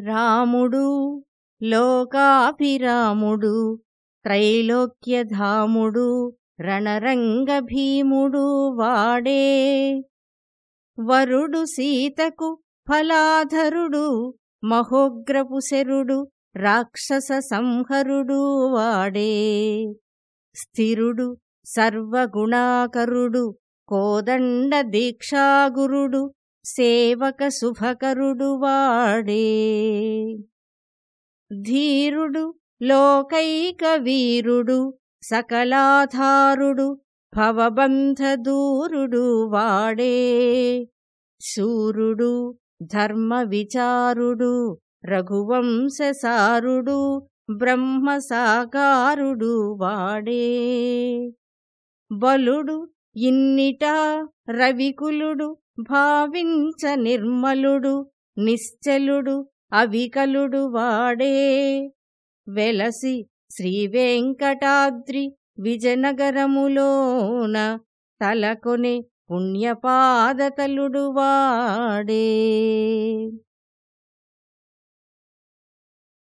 రాముడు లోకాభిరాముడు త్రైలోక్యధాముడు రణరంగ భీముడు వాడే. వరుడు సీతకు ఫలాధరుడు మహోగ్రపు శరుడు రాక్షస సంహరుడు వాడే. స్థిరుడు సర్వగుణాకరుడు కోదండ దీక్షాగురుడు సేవక శుభకరుడు వాడే ధీరుడు లోకైక వీరుడు సకలాధారుడు భవబంధదూరుడు వాడే శూరుడు ధర్మ విచారుడు రఘువంశసారుడు బ్రహ్మ సాకారుడు వాడే బలుడు ఇన్నిటా రవికులుడు భావించ నిర్మలుడు నిశ్చలుడు అవికలుడు వాడే. వెలసి శ్రీవేంకటాద్రి విజనగరములోన తలకొనే పుణ్యపాదతలుడు వాడే.